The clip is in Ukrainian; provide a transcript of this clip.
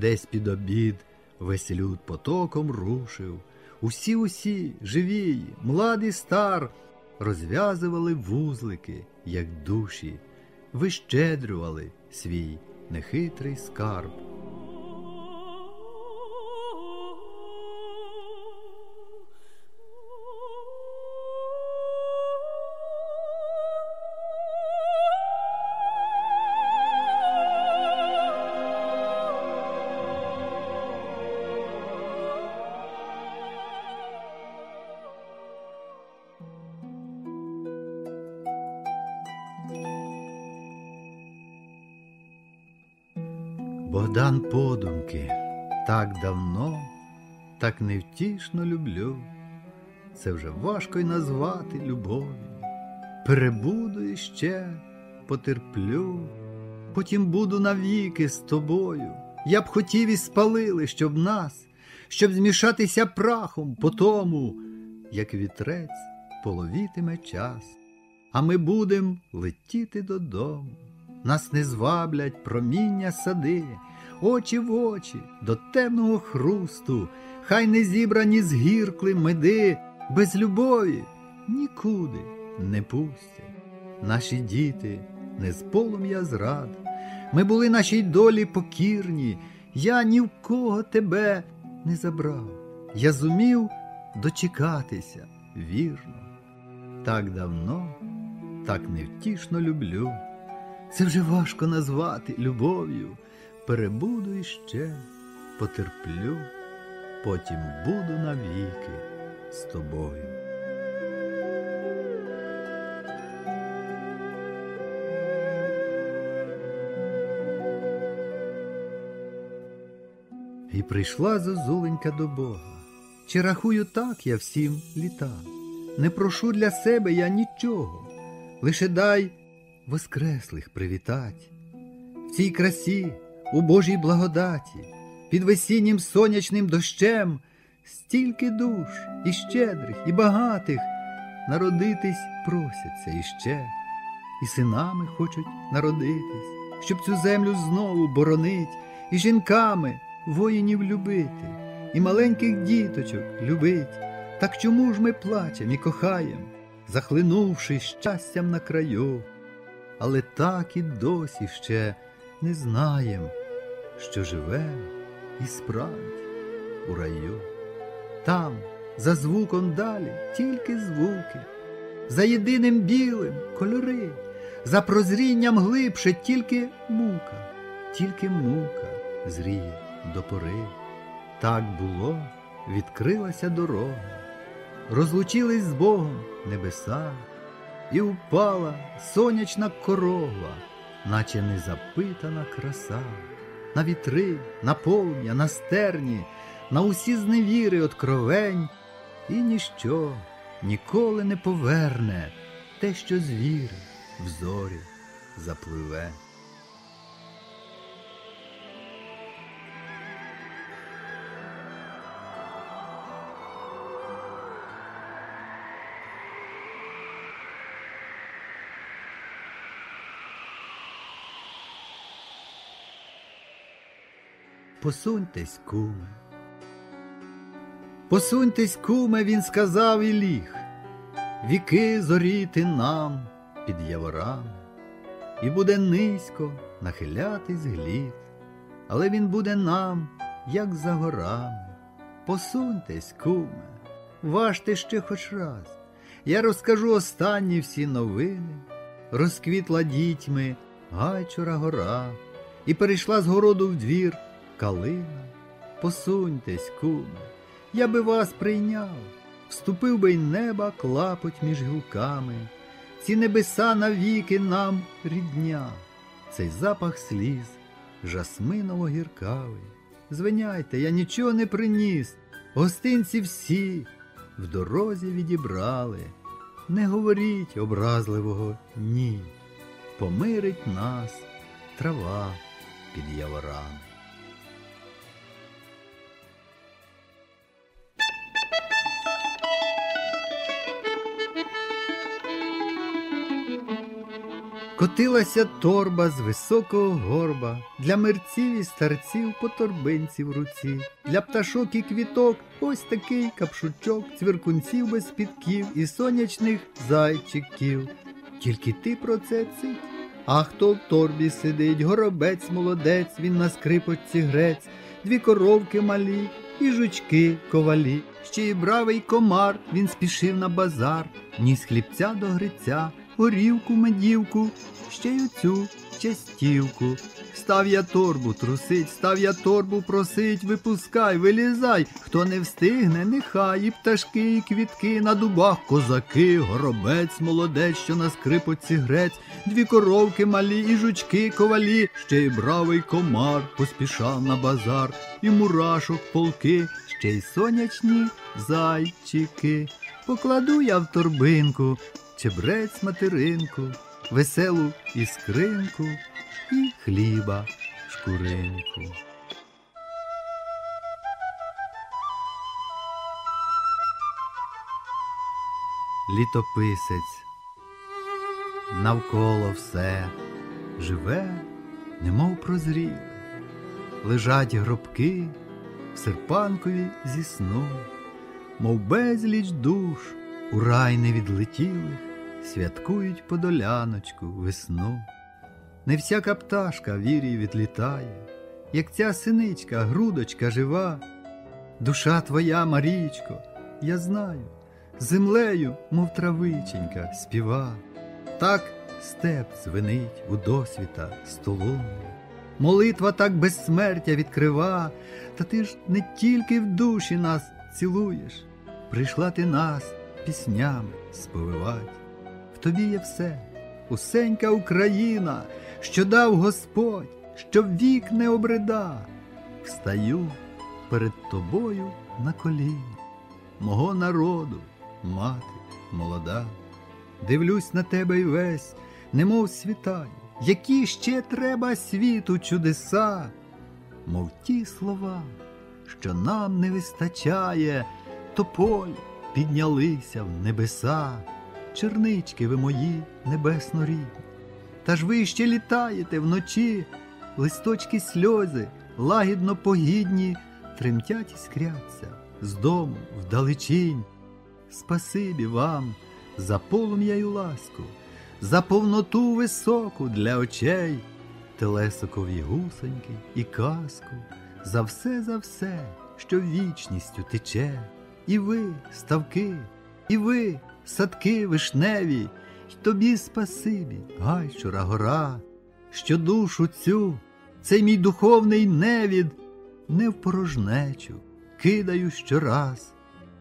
Десь під обід весь люд потоком рушив. Усі, усі, живі, младий стар, розв'язували вузлики, як душі, вищедрювали свій нехитрий скарб. Богдан подумки так давно, так невтішно люблю. Це вже важко й назвати любов'ю. Перебуду іще, потерплю, потім буду навіки з тобою. Я б хотів і спалили, щоб нас, щоб змішатися прахом по тому, як вітрець половітиме час, а ми будем летіти додому. Нас не зваблять проміння сади, очі в очі до темного хрусту, хай не зібрані згіркли меди, без любові нікуди не пустять. Наші діти не з полум'я зрад. Ми були нашій долі покірні, я ні в кого тебе не забрав. Я зумів дочекатися вірно. Так давно, так невтішно люблю. Це вже важко назвати любов'ю. Перебуду іще, потерплю, потім буду навіки з тобою. І прийшла зозуленька до Бога. Чи рахую так я всім літа? Не прошу для себе я нічого, лише дай воскреслих привітать. В цій красі, у Божій благодаті, під весіннім сонячним дощем, стільки душ і щедрих, і багатих народитись просяться іще, і синами хочуть народитись, щоб цю землю знову боронить, і жінками воїнів любити, і маленьких діточок любить. Так чому ж ми плачем і кохаєм, захлинувши щастям на краю? Але так і досі ще не знаєм, що живем і справді у раю. Там, за звуком далі, тільки звуки, за єдиним білим кольори, за прозрінням глибше тільки мука, тільки мука зріє до пори. Так було, відкрилася дорога, розлучились з Богом небеса і впала сонячна корова, наче незапитана краса, на вітри, на полум'я, на стерні, на усі зневіри откровень, і ніщо ніколи не поверне те, що звіри в зорі запливе. Посуньтесь, куме. Посуньтесь, куме, він сказав і ліг, віки зоріти нам під яворами, і буде низько нахилятись глід, але він буде нам, як за горами. Посуньтесь, куме, важте ще хоч раз. Я розкажу останні всі новини, розквітла дітьми гайчура гора, і перейшла з городу в двір калина, посуньтесь, куме, я би вас прийняв, вступив би й неба клапоть між гілками, ці небеса навіки нам рідня, цей запах сліз, жасминово гіркавий. Звиняйте, я нічого не приніс, гостинці всі в дорозі відібрали. Не говоріть образливого ні, помирить нас трава під яворами. Котилася торба з високого горба, для мерців і старців по торбинці в руці, для пташок і квіток ось такий капшучок, цвіркунців без підків і сонячних зайчиків. Тільки ти про це цить. А хто в торбі сидить, горобець молодець, він на скрипочці грець, дві коровки малі і жучки ковалі. Ще й бравий комар, він спішив на базар, ніс хлібця до гриця, горівку, медівку, ще й оцю частівку. Став я торбу трусить, став я торбу просить, випускай, вилізай, хто не встигне, нехай і пташки, і квітки на дубах, козаки, горобець, молодець, що на скрипоці грець, дві коровки малі і жучки ковалі, ще й бравий комар поспішав на базар, і мурашок полки, ще й сонячні зайчики. Покладу я в торбинку чебрець материнку, веселу іскринку і хліба шкуринку. Літописець. Навколо все живе, немов прозріле, лежать гробки в серпанкові зі сну, мов безліч душ у рай не відлетілих, святкують подоляночку весну. Не всяка пташка вірі відлітає, як ця синичка, грудочка жива. Душа твоя, Марічко, я знаю, землею, мов травиченька, співа. Так степ звенить у досвіта столом. Молитва так безсмертя відкрива, та ти ж не тільки в душі нас цілуєш, прийшла ти нас піснями сповивать. Тобі є все, усенька Україна, що дав Господь, що вік не обрида. Встаю перед тобою на коліна, мого народу, мати молода. Дивлюсь на тебе й весь, немов світаю, які ще треба світу чудеса, мов ті слова, що нам не вистачає, тополь піднялися в небеса, чернички ви мої небесно рідні. Та ж ви ще літаєте вночі, листочки сльози, лагідно погідні, тремтять і скряться з дому вдалечінь. Спасибі вам за полум'я й ласку, за повноту високу для очей, телесокові гусеньки і казку, за все, за все, що вічністю тече. І ви, ставки, і ви, садки вишневі, й тобі спасибі, гайчура гора, що душу цю, цей мій духовний невід, не в порожнечу, кидаю щораз,